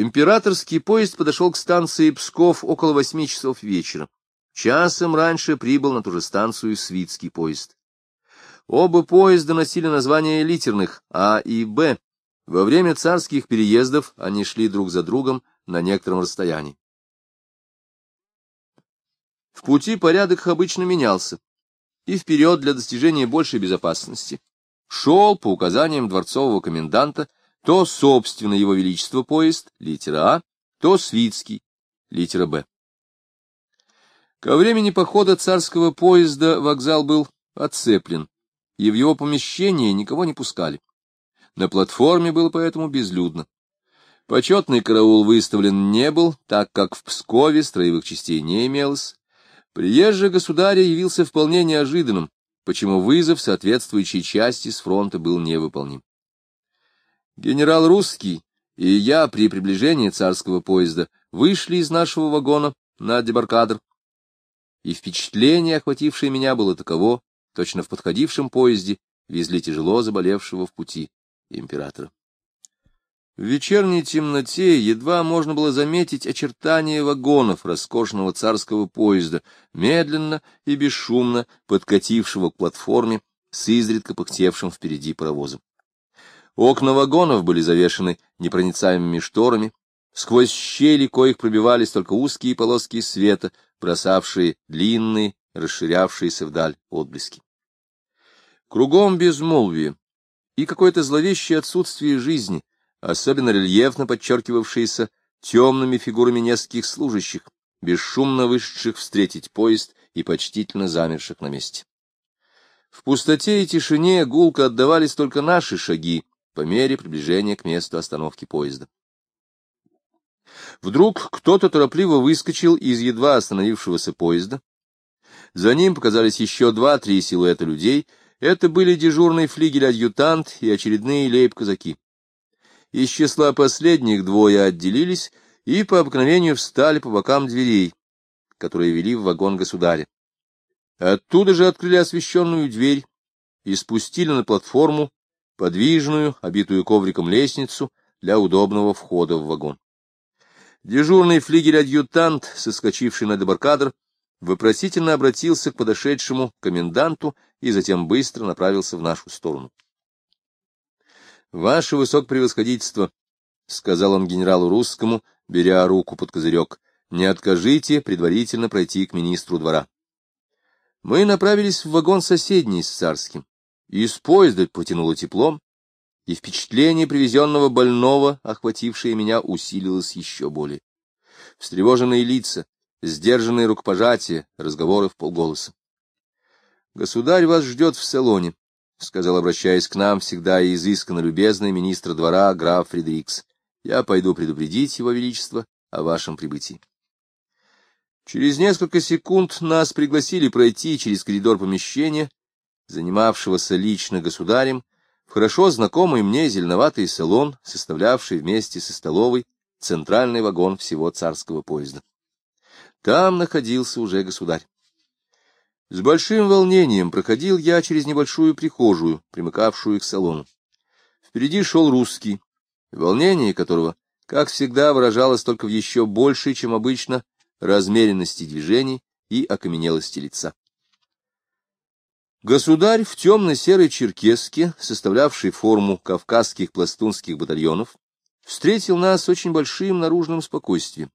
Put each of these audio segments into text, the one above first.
Императорский поезд подошел к станции Псков около восьми часов вечера. Часом раньше прибыл на ту же станцию Свитский поезд. Оба поезда носили названия литерных А и Б. Во время царских переездов они шли друг за другом на некотором расстоянии. В пути порядок обычно менялся, и вперед для достижения большей безопасности шел по указаниям дворцового коменданта то собственно его величество поезд, литера А, то свитский, литера Б. Ко времени похода царского поезда вокзал был отцеплен, и в его помещение никого не пускали. На платформе было поэтому безлюдно. Почетный караул выставлен не был, так как в Пскове строевых частей не имелось. Приезжий государя явился вполне неожиданным, почему вызов соответствующей части с фронта был невыполним. Генерал Русский и я при приближении царского поезда вышли из нашего вагона на дебаркадр, и впечатление, охватившее меня, было таково, точно в подходившем поезде везли тяжело заболевшего в пути императора. В вечерней темноте едва можно было заметить очертания вагонов роскошного царского поезда, медленно и бесшумно подкатившего к платформе с изредка пыхтевшим впереди паровозом. Окна вагонов были завешены непроницаемыми шторами, сквозь щели коих пробивались только узкие полоски света, бросавшие длинные, расширявшиеся вдаль отблески. Кругом безмолвие и какое-то зловещее отсутствие жизни, особенно рельефно подчеркивавшееся темными фигурами нескольких служащих, бесшумно вышедших встретить поезд и почтительно замерших на месте. В пустоте и тишине гулко отдавались только наши шаги по мере приближения к месту остановки поезда. Вдруг кто-то торопливо выскочил из едва остановившегося поезда. За ним показались еще два-три силуэта людей. Это были дежурный флигель-адъютант и очередные лейб-казаки. Из числа последних двое отделились и по обыкновению встали по бокам дверей, которые вели в вагон государя. Оттуда же открыли освещенную дверь и спустили на платформу подвижную, обитую ковриком лестницу для удобного входа в вагон. Дежурный флигель-адъютант, соскочивший на дебаркадр, вопросительно обратился к подошедшему коменданту и затем быстро направился в нашу сторону. — Ваше высокопревосходительство, — сказал он генералу русскому, беря руку под козырек, — не откажите предварительно пройти к министру двора. Мы направились в вагон соседний с царским. Из поезда потянуло теплом, и впечатление привезенного больного, охватившее меня, усилилось еще более. Встревоженные лица, сдержанные рукопожатия, разговоры в полголоса. — Государь вас ждет в салоне, — сказал, обращаясь к нам, всегда и изысканно любезный министр двора граф Фредерикс. — Я пойду предупредить его величество о вашем прибытии. Через несколько секунд нас пригласили пройти через коридор помещения, занимавшегося лично государем, в хорошо знакомый мне зеленоватый салон, составлявший вместе со столовой центральный вагон всего царского поезда. Там находился уже государь. С большим волнением проходил я через небольшую прихожую, примыкавшую к салону. Впереди шел русский, волнение которого, как всегда, выражалось только в еще большей, чем обычно, размеренности движений и окаменелости лица. Государь в темно-серой черкеске, составлявшей форму кавказских пластунских батальонов, встретил нас очень большим наружным спокойствием.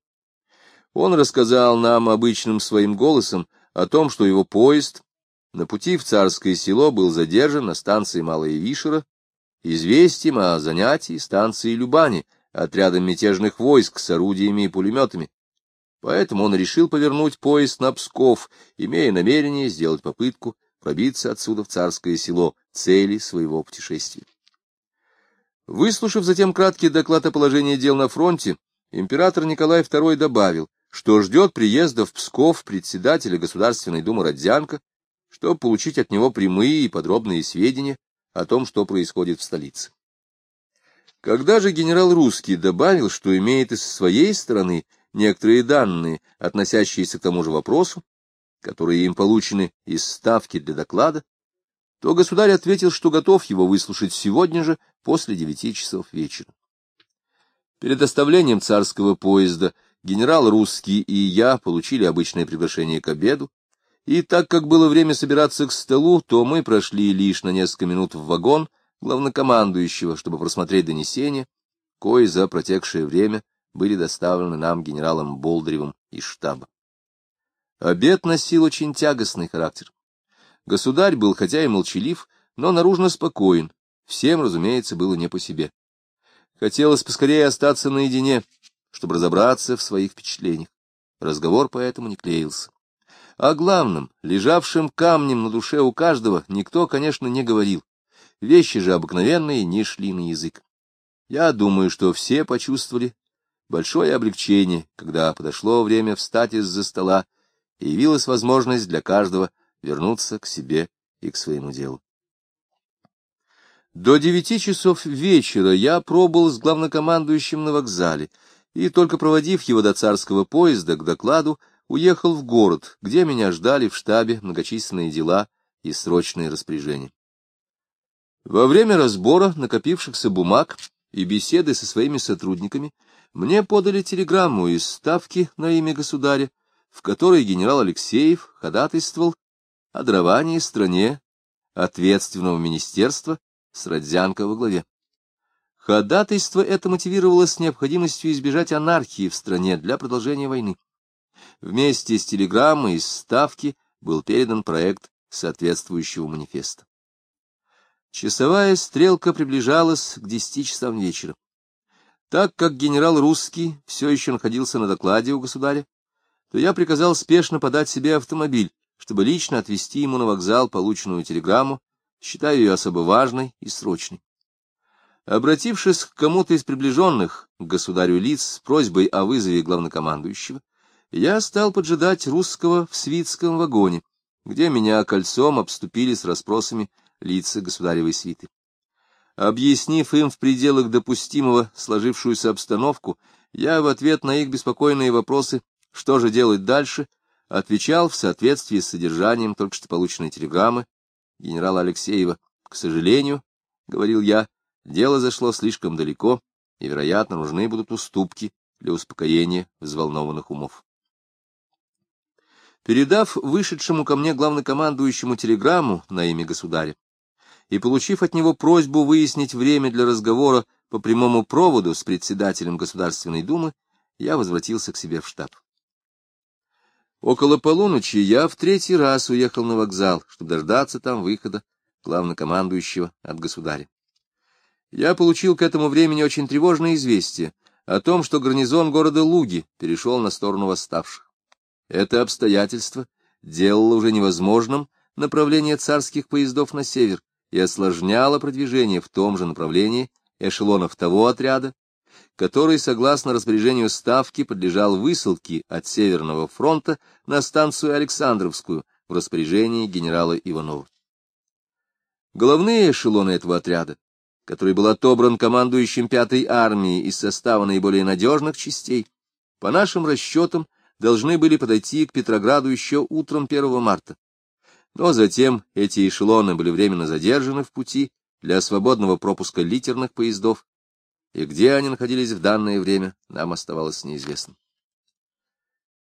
Он рассказал нам обычным своим голосом о том, что его поезд на пути в царское село был задержан на станции Малая Вишера, известием о занятии станции Любани отрядом мятежных войск с орудиями и пулеметами. Поэтому он решил повернуть поезд на Псков, имея намерение сделать попытку пробиться отсюда в царское село, цели своего путешествия. Выслушав затем краткий доклад о положении дел на фронте, император Николай II добавил, что ждет приезда в Псков председателя Государственной Думы Родзянко, чтобы получить от него прямые и подробные сведения о том, что происходит в столице. Когда же генерал Русский добавил, что имеет и со своей стороны некоторые данные, относящиеся к тому же вопросу, которые им получены из ставки для доклада, то государь ответил, что готов его выслушать сегодня же после девяти часов вечера. Перед оставлением царского поезда генерал Русский и я получили обычное приглашение к обеду, и так как было время собираться к столу, то мы прошли лишь на несколько минут в вагон главнокомандующего, чтобы просмотреть донесения, кои за протекшее время были доставлены нам генералом Болдыревым из штаба. Обед носил очень тягостный характер. Государь был хотя и молчалив, но наружно спокоен, всем, разумеется, было не по себе. Хотелось поскорее остаться наедине, чтобы разобраться в своих впечатлениях. Разговор поэтому не клеился. О главном, лежавшем камнем на душе у каждого, никто, конечно, не говорил. Вещи же обыкновенные не шли на язык. Я думаю, что все почувствовали большое облегчение, когда подошло время встать из-за стола, явилась возможность для каждого вернуться к себе и к своему делу. До девяти часов вечера я пробыл с главнокомандующим на вокзале, и, только проводив его до царского поезда к докладу, уехал в город, где меня ждали в штабе многочисленные дела и срочные распоряжения. Во время разбора накопившихся бумаг и беседы со своими сотрудниками мне подали телеграмму из Ставки на имя государя, в которой генерал Алексеев ходатайствовал о даровании стране ответственного министерства с Родзянко во главе. Ходатайство это мотивировалось необходимостью избежать анархии в стране для продолжения войны. Вместе с телеграммой из Ставки был передан проект соответствующего манифеста. Часовая стрелка приближалась к десяти часам вечера. Так как генерал Русский все еще находился на докладе у государя, то я приказал спешно подать себе автомобиль, чтобы лично отвезти ему на вокзал полученную телеграмму считаю ее особо важной и срочной. Обратившись к кому-то из приближенных к государю лиц с просьбой о вызове главнокомандующего, я стал поджидать русского в свитском вагоне, где меня кольцом обступили с расспросами лица государевой свиты. Объяснив им в пределах допустимого сложившуюся обстановку, я в ответ на их беспокойные вопросы, что же делать дальше, отвечал в соответствии с содержанием только что полученной телеграммы генерала Алексеева. К сожалению, — говорил я, — дело зашло слишком далеко, и, вероятно, нужны будут уступки для успокоения взволнованных умов. Передав вышедшему ко мне главнокомандующему телеграмму на имя государя и получив от него просьбу выяснить время для разговора по прямому проводу с председателем Государственной Думы, я возвратился к себе в штаб. Около полуночи я в третий раз уехал на вокзал, чтобы дождаться там выхода главнокомандующего от государя. Я получил к этому времени очень тревожное известие о том, что гарнизон города Луги перешел на сторону восставших. Это обстоятельство делало уже невозможным направление царских поездов на север и осложняло продвижение в том же направлении эшелонов того отряда, который, согласно распоряжению Ставки, подлежал высылке от Северного фронта на станцию Александровскую в распоряжении генерала Иванова. Головные эшелоны этого отряда, который был отобран командующим пятой армией из состава наиболее надежных частей, по нашим расчетам, должны были подойти к Петрограду еще утром 1 марта. Но затем эти эшелоны были временно задержаны в пути для свободного пропуска литерных поездов и где они находились в данное время, нам оставалось неизвестным.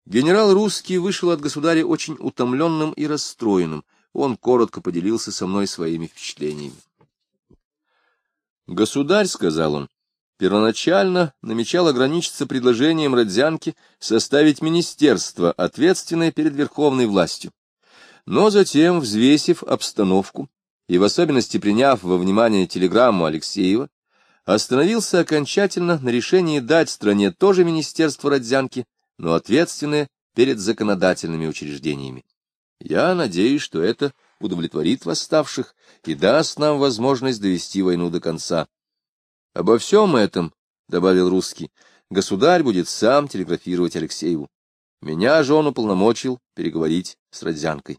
Генерал Русский вышел от государя очень утомленным и расстроенным. Он коротко поделился со мной своими впечатлениями. «Государь», — сказал он, — первоначально намечал ограничиться предложением Родзянки составить министерство, ответственное перед верховной властью. Но затем, взвесив обстановку и в особенности приняв во внимание телеграмму Алексеева, остановился окончательно на решении дать стране тоже Министерство Родзянки, но ответственное перед законодательными учреждениями. Я надеюсь, что это удовлетворит восставших и даст нам возможность довести войну до конца. Обо всем этом, — добавил русский, — государь будет сам телеграфировать Алексееву. Меня же он уполномочил переговорить с Родзянкой.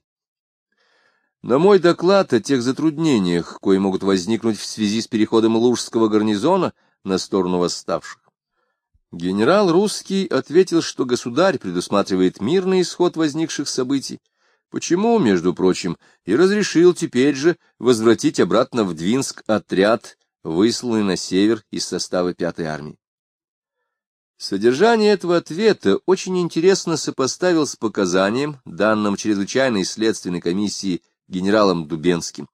На мой доклад о тех затруднениях, кои могут возникнуть в связи с переходом Лужского гарнизона на сторону восставших, генерал Русский ответил, что государь предусматривает мирный исход возникших событий, почему, между прочим, и разрешил теперь же возвратить обратно в Двинск отряд, высланный на север из состава пятой армии. Содержание этого ответа очень интересно сопоставил с показанием, данным чрезвычайной следственной комиссии генералом Дубенским.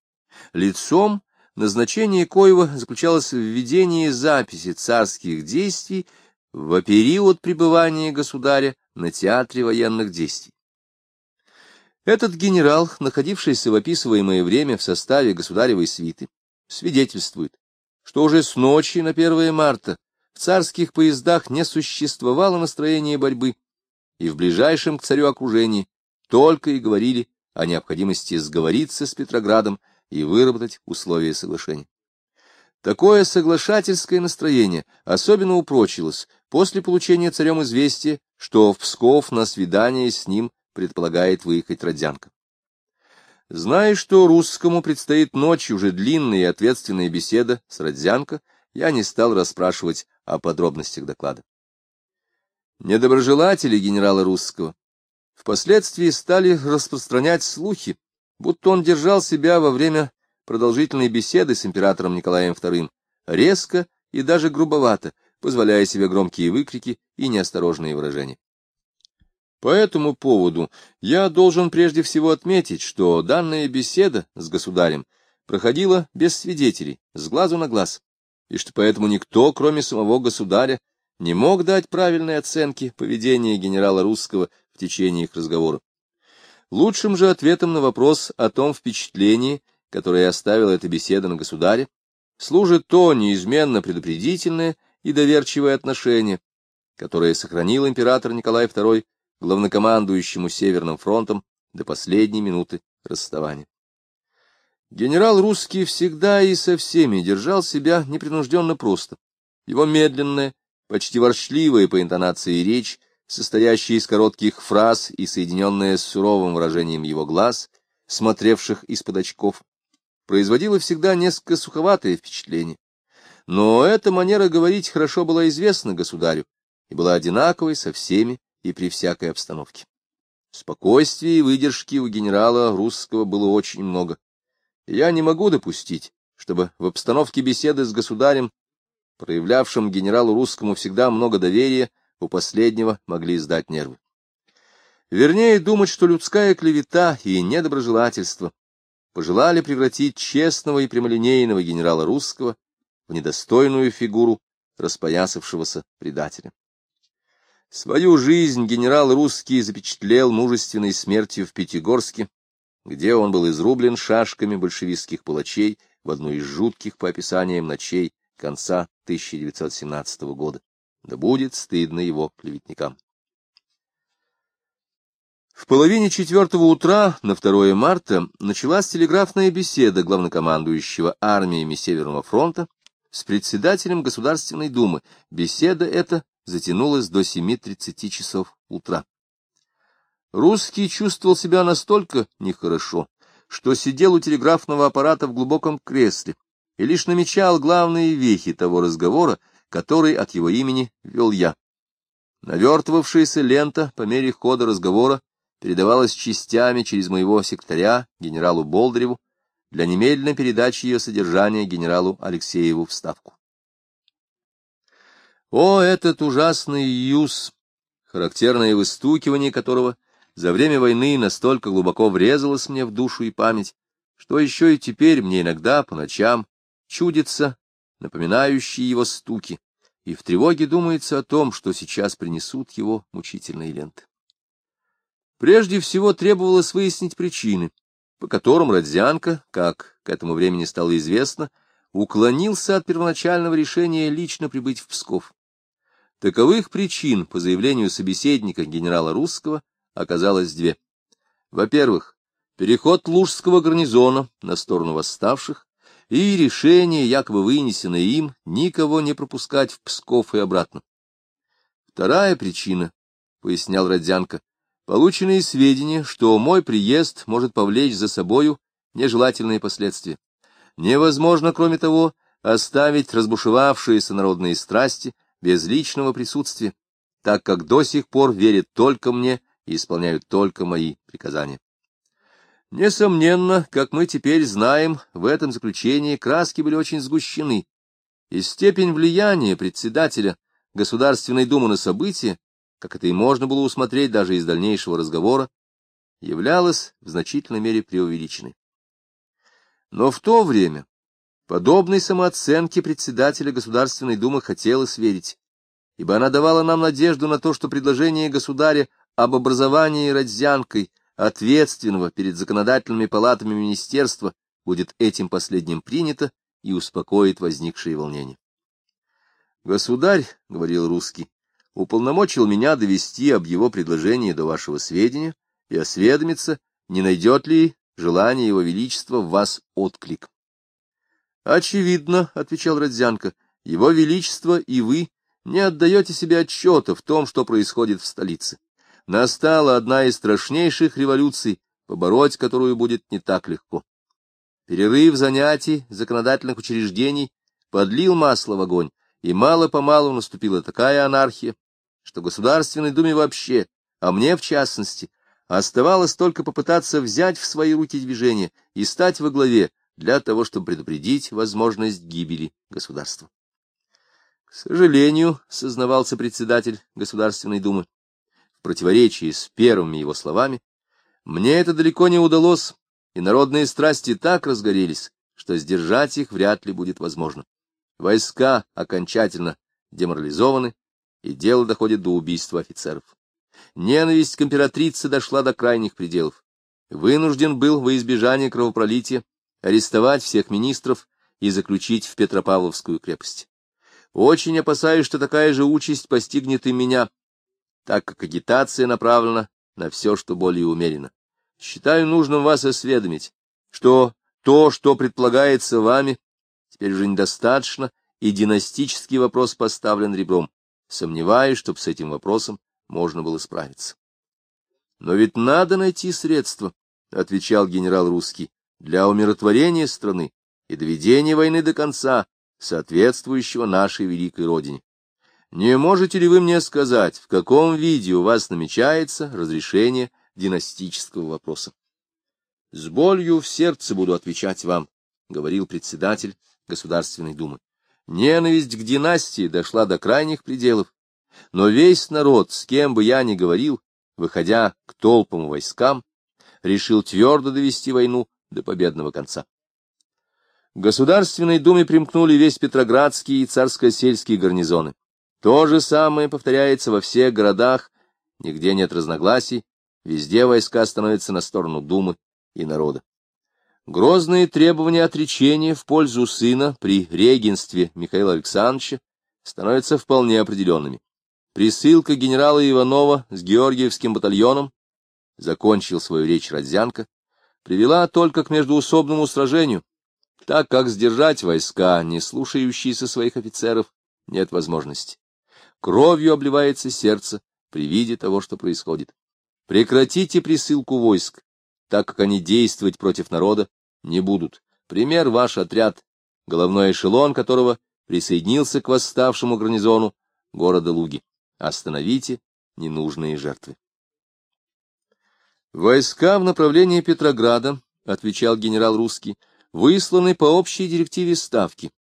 Лицом назначение коего заключалось в введении записи царских действий в период пребывания государя на театре военных действий. Этот генерал, находившийся в описываемое время в составе государевой свиты, свидетельствует, что уже с ночи на 1 марта в царских поездах не существовало настроения борьбы, и в ближайшем к царю окружении только и говорили о необходимости сговориться с Петроградом и выработать условия соглашения. Такое соглашательское настроение особенно упрочилось после получения царем известия, что в Псков на свидание с ним предполагает выехать Родзянко. Зная, что русскому предстоит ночью уже длинная и ответственная беседа с Родзянко, я не стал расспрашивать о подробностях доклада. Недоброжелатели генерала Русского впоследствии стали распространять слухи, будто он держал себя во время продолжительной беседы с императором Николаем II резко и даже грубовато, позволяя себе громкие выкрики и неосторожные выражения. По этому поводу я должен прежде всего отметить, что данная беседа с государем проходила без свидетелей, с глазу на глаз и что поэтому никто, кроме самого государя, не мог дать правильной оценки поведения генерала русского в течение их разговора. Лучшим же ответом на вопрос о том впечатлении, которое оставила эта беседа на государе, служит то неизменно предупредительное и доверчивое отношение, которое сохранил император Николай II главнокомандующему Северным фронтом до последней минуты расставания. Генерал русский всегда и со всеми держал себя непринужденно просто. Его медленная, почти ворчливая по интонации речь, состоящая из коротких фраз и соединенная с суровым выражением его глаз, смотревших из-под очков, производила всегда несколько суховатое впечатление. Но эта манера говорить хорошо была известна государю и была одинаковой со всеми и при всякой обстановке. Спокойствия и выдержки у генерала русского было очень много. Я не могу допустить, чтобы в обстановке беседы с государем, проявлявшим генералу русскому всегда много доверия, у последнего могли сдать нервы. Вернее, думать, что людская клевета и недоброжелательство пожелали превратить честного и прямолинейного генерала русского в недостойную фигуру распоясавшегося предателя. Свою жизнь генерал русский запечатлел мужественной смертью в Пятигорске где он был изрублен шашками большевистских палачей в одну из жутких по описаниям ночей конца 1917 года. Да будет стыдно его клеветникам. В половине четвертого утра на 2 марта началась телеграфная беседа главнокомандующего армиями Северного фронта с председателем Государственной Думы. Беседа эта затянулась до 7.30 часов утра. Русский чувствовал себя настолько нехорошо, что сидел у телеграфного аппарата в глубоком кресле и лишь намечал главные вехи того разговора, который от его имени вел я. Навертывавшаяся лента по мере хода разговора передавалась частями через моего секретаря, генералу Болдыреву, для немедленной передачи ее содержания генералу Алексееву в Ставку. О, этот ужасный юз, характерное выстукивание которого — за время войны настолько глубоко врезалось мне в душу и память, что еще и теперь мне иногда по ночам чудится напоминающие его стуки, и в тревоге думается о том, что сейчас принесут его мучительные ленты. Прежде всего требовалось выяснить причины, по которым Родзянко, как к этому времени стало известно, уклонился от первоначального решения лично прибыть в Псков. Таковых причин, по заявлению собеседника генерала Русского, оказалось две. Во-первых, переход Лужского гарнизона на сторону восставших и решение, якобы вынесенное им, никого не пропускать в Псков и обратно. Вторая причина, — пояснял Родзянко, — полученные сведения, что мой приезд может повлечь за собою нежелательные последствия. Невозможно, кроме того, оставить разбушевавшиеся народные страсти без личного присутствия, так как до сих пор верят только мне и исполняют только мои приказания. Несомненно, как мы теперь знаем, в этом заключении краски были очень сгущены, и степень влияния председателя Государственной Думы на события, как это и можно было усмотреть даже из дальнейшего разговора, являлась в значительной мере преувеличенной. Но в то время подобной самооценке председателя Государственной Думы хотелось верить, ибо она давала нам надежду на то, что предложение государя об образовании Родзянкой ответственного перед законодательными палатами министерства будет этим последним принято и успокоит возникшие волнения. «Государь, — говорил русский, — уполномочил меня довести об его предложении до вашего сведения и осведомиться, не найдет ли желание его величества в вас отклик. «Очевидно, — отвечал Родзянко, — его величество и вы не отдаете себе отчета в том, что происходит в столице. Настала одна из страшнейших революций, побороть которую будет не так легко. Перерыв занятий законодательных учреждений подлил масло в огонь, и мало-помалу наступила такая анархия, что Государственной Думе вообще, а мне в частности, оставалось только попытаться взять в свои руки движение и стать во главе для того, чтобы предупредить возможность гибели государства. К сожалению, сознавался председатель Государственной Думы, в противоречии с первыми его словами, мне это далеко не удалось, и народные страсти так разгорелись, что сдержать их вряд ли будет возможно. Войска окончательно деморализованы, и дело доходит до убийства офицеров. Ненависть к императрице дошла до крайних пределов. Вынужден был во избежание кровопролития арестовать всех министров и заключить в Петропавловскую крепость. Очень опасаюсь, что такая же участь постигнет и меня, так как агитация направлена на все, что более умеренно. Считаю нужным вас осведомить, что то, что предполагается вами, теперь уже недостаточно, и династический вопрос поставлен ребром. Сомневаюсь, чтобы с этим вопросом можно было справиться. Но ведь надо найти средства, — отвечал генерал русский, — для умиротворения страны и доведения войны до конца, соответствующего нашей великой родине. Не можете ли вы мне сказать, в каком виде у вас намечается разрешение династического вопроса? — С болью в сердце буду отвечать вам, — говорил председатель Государственной Думы. Ненависть к династии дошла до крайних пределов, но весь народ, с кем бы я ни говорил, выходя к толпам войскам, решил твердо довести войну до победного конца. К Государственной Думе примкнули весь Петроградский и царско-сельские гарнизоны. То же самое повторяется во всех городах, нигде нет разногласий, везде войска становятся на сторону Думы и народа. Грозные требования отречения в пользу сына при регенстве Михаила Александровича становятся вполне определенными. Присылка генерала Иванова с Георгиевским батальоном, закончил свою речь Родзянко, привела только к междуусобному сражению, так как сдержать войска, не слушающиеся своих офицеров, нет возможности. Кровью обливается сердце при виде того, что происходит. Прекратите присылку войск, так как они действовать против народа не будут. Пример ваш отряд, головной эшелон которого присоединился к восставшему гарнизону города Луги. Остановите ненужные жертвы. Войска в направлении Петрограда, отвечал генерал Русский, высланы по общей директиве Ставки.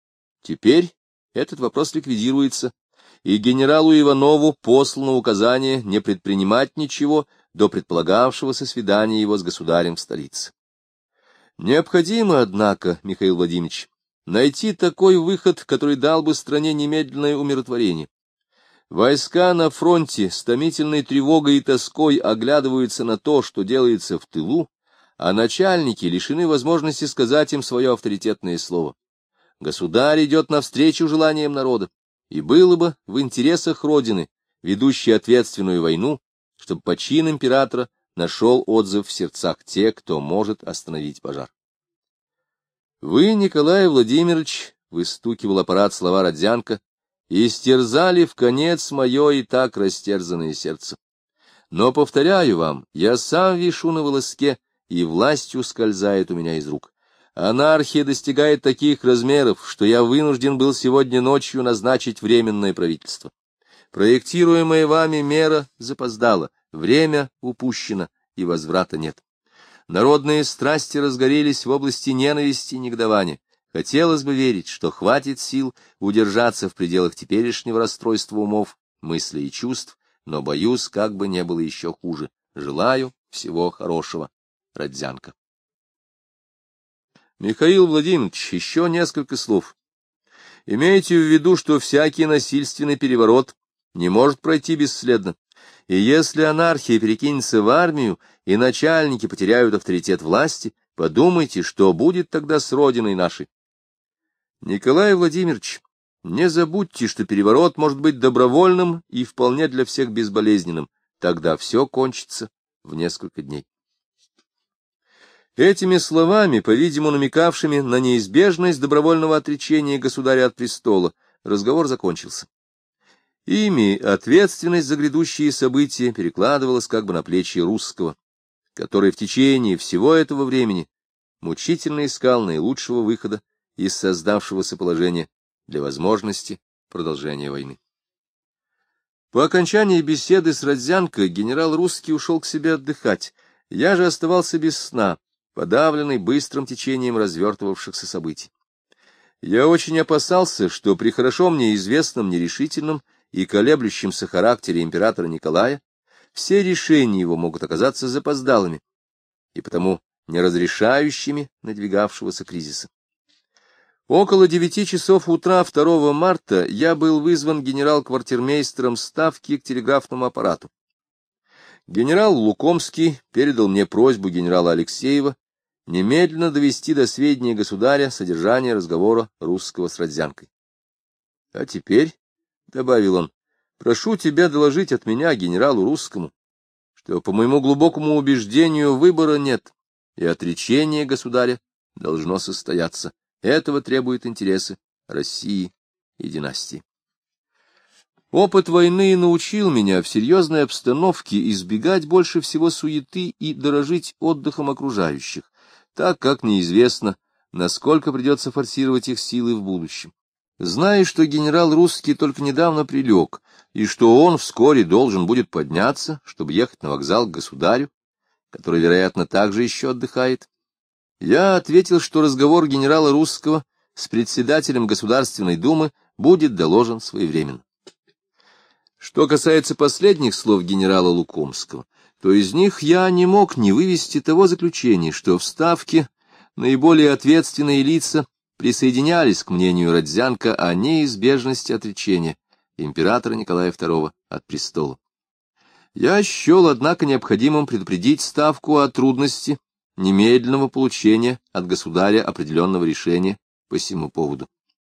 Теперь этот вопрос ликвидируется, и генералу Иванову послано указание не предпринимать ничего, до предполагавшегося свидания его с государем в столице. Необходимо, однако, Михаил Владимирович, найти такой выход, который дал бы стране немедленное умиротворение. Войска на фронте с томительной тревогой и тоской оглядываются на то, что делается в тылу, а начальники лишены возможности сказать им свое авторитетное слово. Государь идет навстречу желаниям народа, и было бы в интересах Родины, ведущей ответственную войну, чтобы почин императора нашел отзыв в сердцах тех, кто может остановить пожар. Вы, Николай Владимирович, выстукивал аппарат слова Родзянко, истерзали в конец мое и так растерзанное сердце. Но, повторяю вам, я сам вишу на волоске, и власть ускользает у меня из рук. Анархия достигает таких размеров, что я вынужден был сегодня ночью назначить временное правительство. Проектируемая вами мера запоздала, время упущено, и возврата нет. Народные страсти разгорелись в области ненависти и негодования. хотелось бы верить, что хватит сил удержаться в пределах теперешнего расстройства умов, мыслей и чувств, но боюсь, как бы не было еще хуже. Желаю всего хорошего. Родзянко. Михаил Владимирович, еще несколько слов. Имейте в виду, что всякий насильственный переворот не может пройти бесследно. И если анархия перекинется в армию, и начальники потеряют авторитет власти, подумайте, что будет тогда с родиной нашей. Николай Владимирович, не забудьте, что переворот может быть добровольным и вполне для всех безболезненным. Тогда все кончится в несколько дней. Этими словами, по-видимому, намекавшими на неизбежность добровольного отречения государя от престола, разговор закончился. Ими ответственность за грядущие события перекладывалась как бы на плечи русского, который в течение всего этого времени мучительно искал наилучшего выхода из создавшегося положения для возможности продолжения войны. По окончании беседы с Родзянко генерал Русский ушел к себе отдыхать, я же оставался без сна, подавленный быстрым течением развертывавшихся событий. Я очень опасался, что при хорошо мне известном нерешительном и колеблющемся характере императора Николая, все решения его могут оказаться запоздалыми и потому неразрешающими надвигавшегося кризиса. Около девяти часов утра 2 марта я был вызван генерал-квартирмейстером Ставки к телеграфному аппарату. Генерал Лукомский передал мне просьбу генерала Алексеева немедленно довести до сведения государя содержание разговора русского с Родзянкой. А теперь — добавил он, — прошу тебя доложить от меня генералу русскому, что, по моему глубокому убеждению, выбора нет, и отречение государя должно состояться. Этого требуют интересы России и династии. Опыт войны научил меня в серьезной обстановке избегать больше всего суеты и дорожить отдыхом окружающих, так как неизвестно, насколько придется форсировать их силы в будущем. Зная, что генерал русский только недавно прилег, и что он вскоре должен будет подняться, чтобы ехать на вокзал к государю, который, вероятно, также еще отдыхает, я ответил, что разговор генерала русского с председателем Государственной Думы будет доложен своевременно. Что касается последних слов генерала Лукомского, то из них я не мог не вывести того заключения, что в Ставке наиболее ответственные лица присоединялись к мнению Родзянко о неизбежности отречения императора Николая II от престола. Я счел, однако, необходимым предупредить Ставку о трудности немедленного получения от государя определенного решения по всему поводу.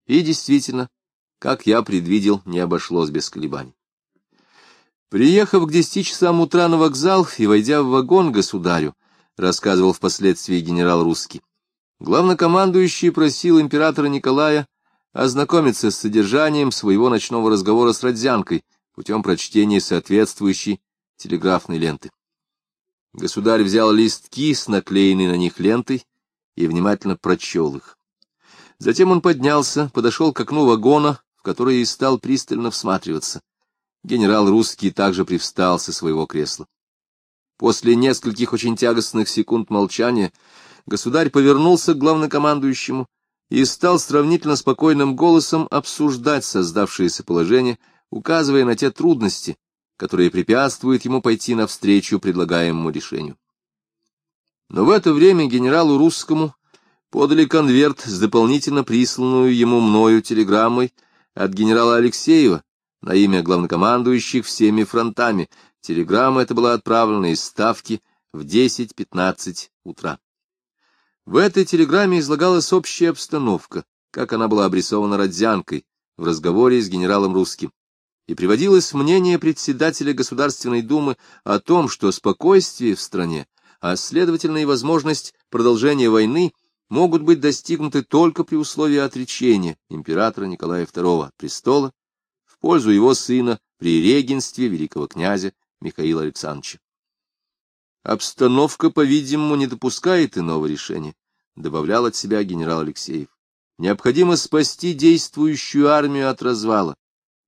И действительно, как я предвидел, не обошлось без колебаний. Приехав к десяти часам утра на вокзал и войдя в вагон государю, рассказывал впоследствии генерал Русский, Главнокомандующий просил императора Николая ознакомиться с содержанием своего ночного разговора с Родзянкой путем прочтения соответствующей телеграфной ленты. Государь взял листки с наклеенной на них лентой и внимательно прочел их. Затем он поднялся, подошел к окну вагона, в которое и стал пристально всматриваться. Генерал Русский также привстал со своего кресла. После нескольких очень тягостных секунд молчания государь повернулся к главнокомандующему и стал сравнительно спокойным голосом обсуждать создавшееся положение, указывая на те трудности, которые препятствуют ему пойти навстречу предлагаемому решению. Но в это время генералу русскому подали конверт с дополнительно присланную ему мною телеграммой от генерала Алексеева на имя главнокомандующих всеми фронтами. Телеграмма эта была отправлена из Ставки в 10-15 утра. В этой телеграмме излагалась общая обстановка, как она была обрисована Родзянкой в разговоре с генералом Русским, и приводилось мнение председателя Государственной Думы о том, что спокойствие в стране, а следовательно и возможность продолжения войны могут быть достигнуты только при условии отречения императора Николая II престола в пользу его сына при регенстве великого князя Михаила Александровича. Обстановка, по-видимому, не допускает иного решения, добавлял от себя генерал Алексеев. Необходимо спасти действующую армию от развала,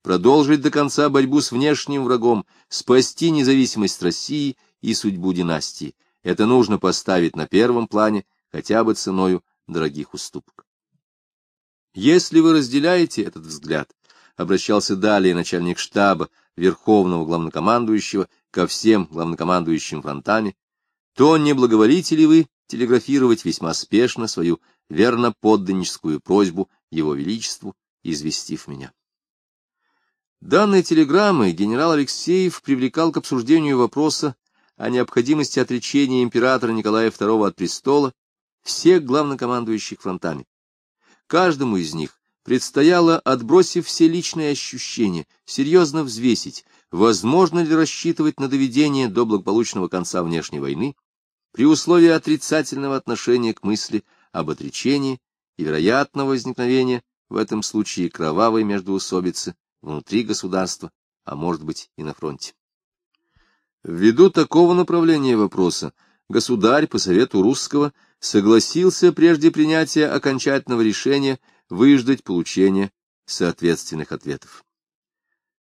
продолжить до конца борьбу с внешним врагом, спасти независимость России и судьбу династии. Это нужно поставить на первом плане, хотя бы ценою дорогих уступок. Если вы разделяете этот взгляд, обращался далее начальник штаба Верховного главнокомандующего ко всем главнокомандующим фронтами, то не благоволите ли вы телеграфировать весьма спешно свою верноподданническую просьбу Его Величеству, известив меня. Данной телеграммой генерал Алексеев привлекал к обсуждению вопроса о необходимости отречения императора Николая II от престола всех главнокомандующих фронтами. Каждому из них предстояло, отбросив все личные ощущения, серьезно взвесить, возможно ли рассчитывать на доведение до благополучного конца внешней войны при условии отрицательного отношения к мысли об отречении и вероятного возникновения в этом случае кровавой междоусобицы внутри государства, а может быть и на фронте. Ввиду такого направления вопроса, государь по совету русского согласился прежде принятия окончательного решения выждать получения соответственных ответов.